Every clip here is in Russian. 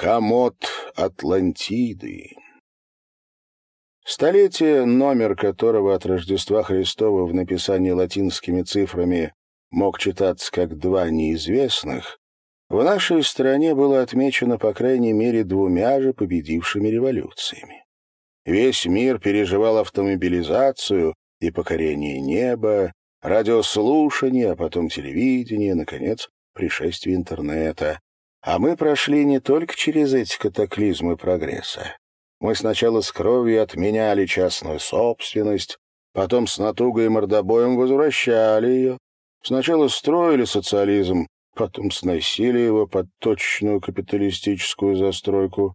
Комод Атлантиды. Столетие, номер которого от Рождества Христова в написании латинскими цифрами мог читаться как два неизвестных, в нашей стране было отмечено по крайней мере двумя же победившими революциями. Весь мир переживал автомобилизацию и покорение неба, радиослушание, а потом телевидение, наконец, пришествие интернета. А мы прошли не только через эти катаклизмы прогресса. Мы сначала с кровью отменяли частную собственность, потом с натугой и мордобоем возвращали ее. Сначала строили социализм, потом сносили его под точную капиталистическую застройку.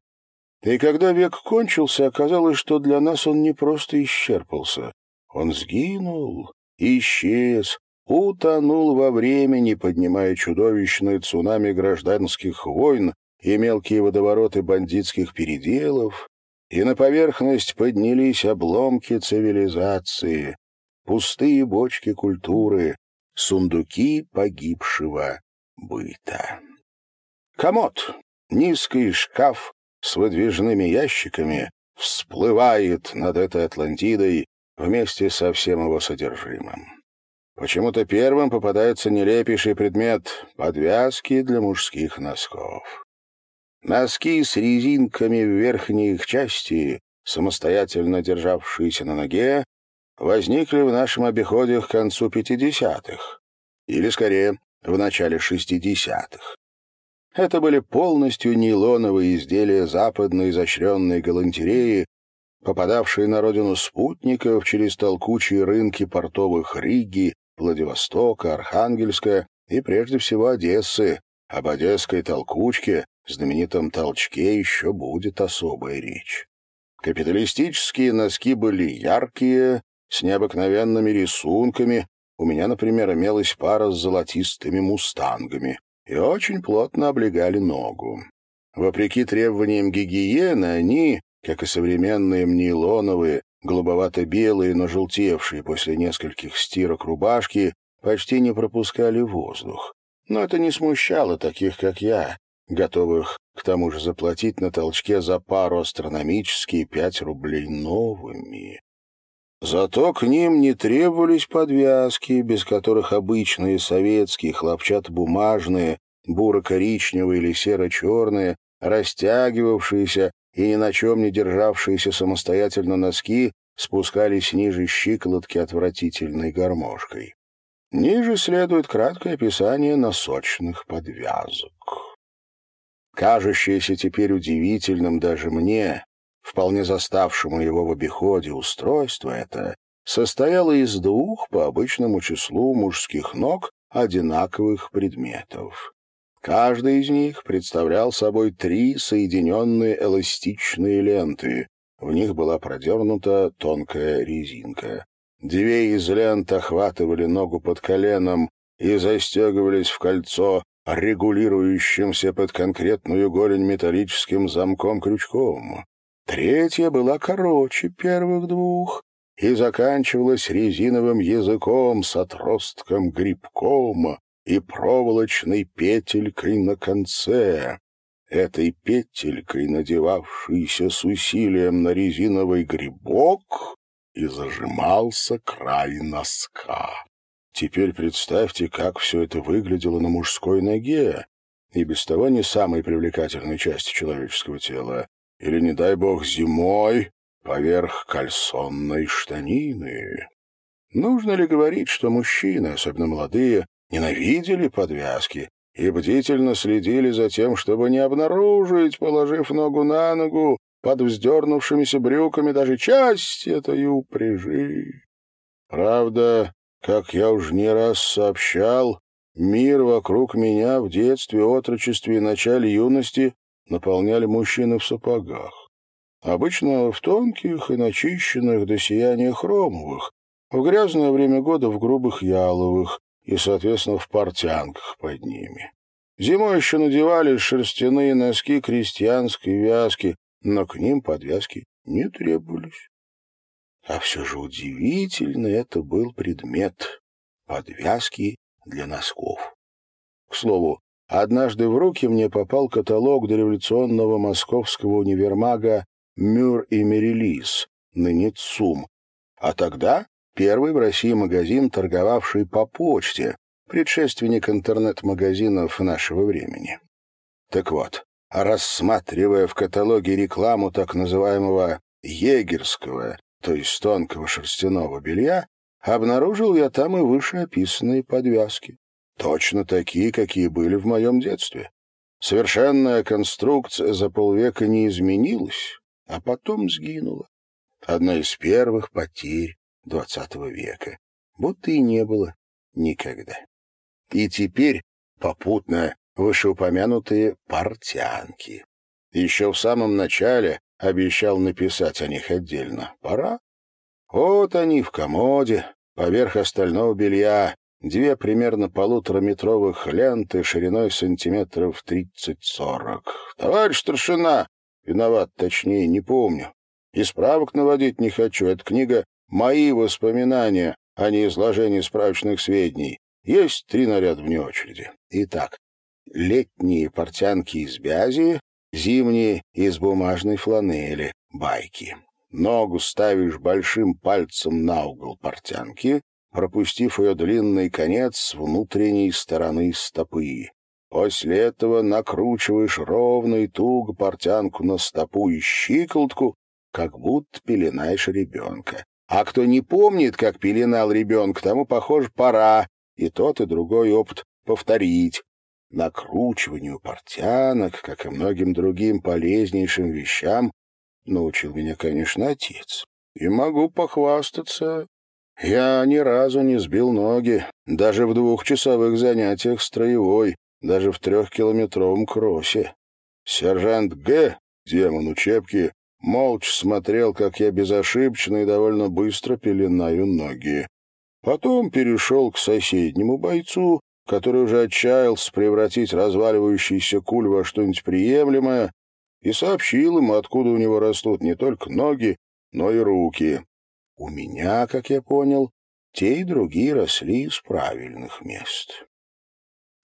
И когда век кончился, оказалось, что для нас он не просто исчерпался. Он сгинул, исчез, утонул во времени, поднимая чудовищные цунами гражданских войн и мелкие водовороты бандитских переделов, и на поверхность поднялись обломки цивилизации, пустые бочки культуры, сундуки погибшего быта. Комод, низкий шкаф с выдвижными ящиками, всплывает над этой Атлантидой вместе со всем его содержимым. Почему-то первым попадается нелепейший предмет — подвязки для мужских носков. Носки с резинками в верхней их части, самостоятельно державшиеся на ноге, возникли в нашем обиходе к концу 50-х, или, скорее, в начале 60-х. Это были полностью нейлоновые изделия западной изощренной галантереи, попадавшие на родину спутников через толкучие рынки портовых Риги, Владивостока, Архангельска и прежде всего Одессы. Об одесской толкучке, знаменитом толчке, еще будет особая речь. Капиталистические носки были яркие, с необыкновенными рисунками. У меня, например, имелась пара с золотистыми мустангами и очень плотно облегали ногу. Вопреки требованиям гигиены, они, как и современные мнейлоновые, голубовато-белые, но желтевшие после нескольких стирок рубашки, почти не пропускали воздух. Но это не смущало таких, как я, готовых к тому же заплатить на толчке за пару астрономические пять рублей новыми. Зато к ним не требовались подвязки, без которых обычные советские хлопчатобумажные, буро-коричневые или серо-черные, растягивавшиеся и ни на чем не державшиеся самостоятельно носки спускались ниже щиколотки отвратительной гармошкой. Ниже следует краткое описание носочных подвязок. Кажущееся теперь удивительным даже мне, вполне заставшему его в обиходе устройство это, состояло из двух по обычному числу мужских ног одинаковых предметов. Каждый из них представлял собой три соединенные эластичные ленты. В них была продернута тонкая резинка. Две из лент охватывали ногу под коленом и застегивались в кольцо, регулирующимся под конкретную голень металлическим замком-крючком. Третья была короче первых двух и заканчивалась резиновым языком с отростком-грибком, и проволочной петелькой на конце. Этой петелькой, надевавшейся с усилием на резиновый грибок, и зажимался край носка. Теперь представьте, как все это выглядело на мужской ноге, и без того не самой привлекательной части человеческого тела, или, не дай бог, зимой поверх кальсонной штанины. Нужно ли говорить, что мужчины, особенно молодые, ненавидели подвязки и бдительно следили за тем, чтобы не обнаружить, положив ногу на ногу, под вздернувшимися брюками даже часть этой упряжи. Правда, как я уж не раз сообщал, мир вокруг меня в детстве, отрочестве и начале юности наполняли мужчины в сапогах. Обычно в тонких и начищенных до сияния хромовых, в грязное время года в грубых яловых, и, соответственно, в портянках под ними. Зимой еще надевали шерстяные носки крестьянской вязки, но к ним подвязки не требовались. А все же удивительно это был предмет — подвязки для носков. К слову, однажды в руки мне попал каталог дореволюционного московского универмага «Мюр и Мерилис», ныне ЦУМ. А тогда первый в России магазин, торговавший по почте, предшественник интернет-магазинов нашего времени. Так вот, рассматривая в каталоге рекламу так называемого «егерского», то есть тонкого шерстяного белья, обнаружил я там и вышеописанные подвязки. Точно такие, какие были в моем детстве. Совершенная конструкция за полвека не изменилась, а потом сгинула. Одна из первых потерь XX века. Будто и не было никогда. И теперь попутно вышеупомянутые портянки. Еще в самом начале обещал написать о них отдельно. Пора. Вот они в комоде, поверх остального белья, две примерно полутораметровых ленты шириной сантиметров тридцать-сорок. Товарищ старшина! Виноват, точнее, не помню. И справок наводить не хочу. Эта книга — мои воспоминания, а не изложение справочных сведений. Есть три наряда вне очереди. Итак, летние портянки из бязи, зимние из бумажной фланели, байки. Ногу ставишь большим пальцем на угол портянки, пропустив ее длинный конец с внутренней стороны стопы. После этого накручиваешь ровно и туго портянку на стопу и щиколотку, как будто пеленаешь ребенка. А кто не помнит, как пеленал ребенка, тому, похоже, пора и тот, и другой опыт повторить. Накручиванию портянок, как и многим другим полезнейшим вещам, научил меня, конечно, отец. И могу похвастаться, я ни разу не сбил ноги, даже в двухчасовых занятиях строевой, даже в трехкилометровом кроссе. Сержант Г., демон учебки, молча смотрел, как я безошибочно и довольно быстро пеленаю ноги. Потом перешел к соседнему бойцу, который уже отчаялся превратить разваливающийся куль во что-нибудь приемлемое, и сообщил ему, откуда у него растут не только ноги, но и руки. У меня, как я понял, те и другие росли из правильных мест.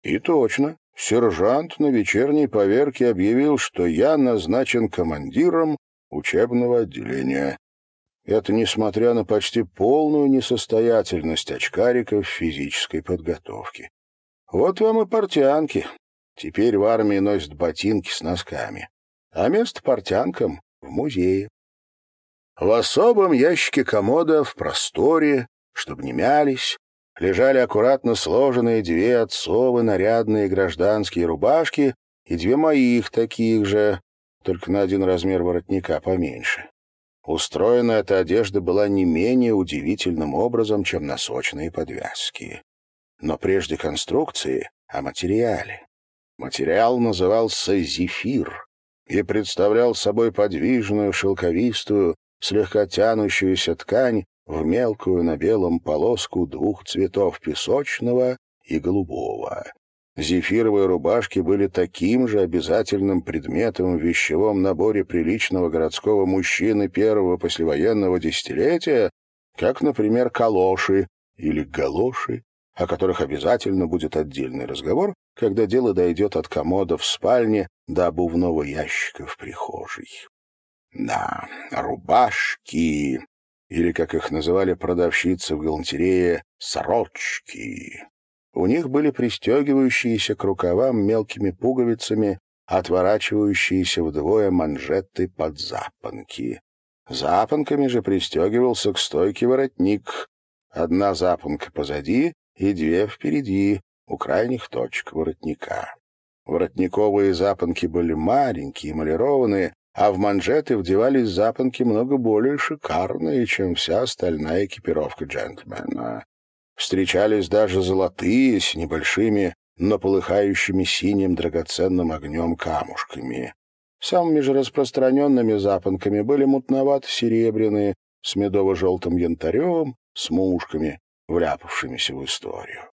И точно, сержант на вечерней поверке объявил, что я назначен командиром учебного отделения. Это несмотря на почти полную несостоятельность очкариков физической подготовки. Вот вам и портянки. Теперь в армии носят ботинки с носками. А место портянкам в музее. В особом ящике комода в просторе, чтобы не мялись, лежали аккуратно сложенные две отцовы нарядные гражданские рубашки и две моих таких же, только на один размер воротника поменьше. Устроена эта одежда была не менее удивительным образом, чем носочные подвязки. Но прежде конструкции о материале. Материал назывался «зефир» и представлял собой подвижную, шелковистую, слегка тянущуюся ткань в мелкую на белом полоску двух цветов песочного и голубого. Зефировые рубашки были таким же обязательным предметом в вещевом наборе приличного городского мужчины первого послевоенного десятилетия, как, например, калоши или галоши, о которых обязательно будет отдельный разговор, когда дело дойдет от комода в спальне до обувного ящика в прихожей. Да, рубашки, или, как их называли продавщицы в галантерее, сорочки. У них были пристегивающиеся к рукавам мелкими пуговицами, отворачивающиеся вдвое манжеты под запонки. Запонками же пристегивался к стойке воротник. Одна запонка позади и две впереди, у крайних точек воротника. Воротниковые запонки были маленькие, эмалированные, а в манжеты вдевались запонки много более шикарные, чем вся остальная экипировка джентльмена. Встречались даже золотые с небольшими, но полыхающими синим драгоценным огнем камушками. Самыми же распространенными запонками были мутновато-серебряные, с медово-желтым янтарем, с мушками, вляпавшимися в историю.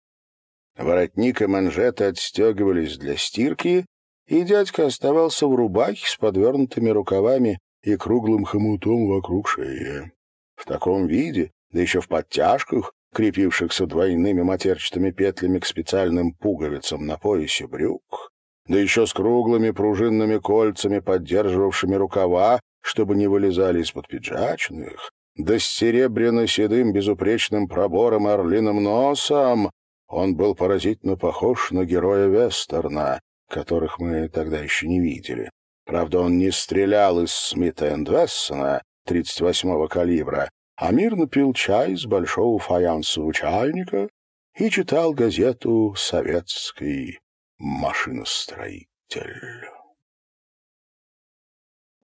Воротник и манжеты отстегивались для стирки, и дядька оставался в рубахе с подвернутыми рукавами и круглым хомутом вокруг шеи. В таком виде, да еще в подтяжках, крепившихся двойными матерчатыми петлями к специальным пуговицам на поясе брюк, да еще с круглыми пружинными кольцами, поддерживавшими рукава, чтобы не вылезали из-под пиджачных, да с серебряно-седым безупречным пробором орлиным носом, он был поразительно похож на героя вестерна, которых мы тогда еще не видели. Правда, он не стрелял из Смита энд Вессона 38-го калибра, а мирно пил чай из большого фаянсового чайника и читал газету «Советский машиностроитель».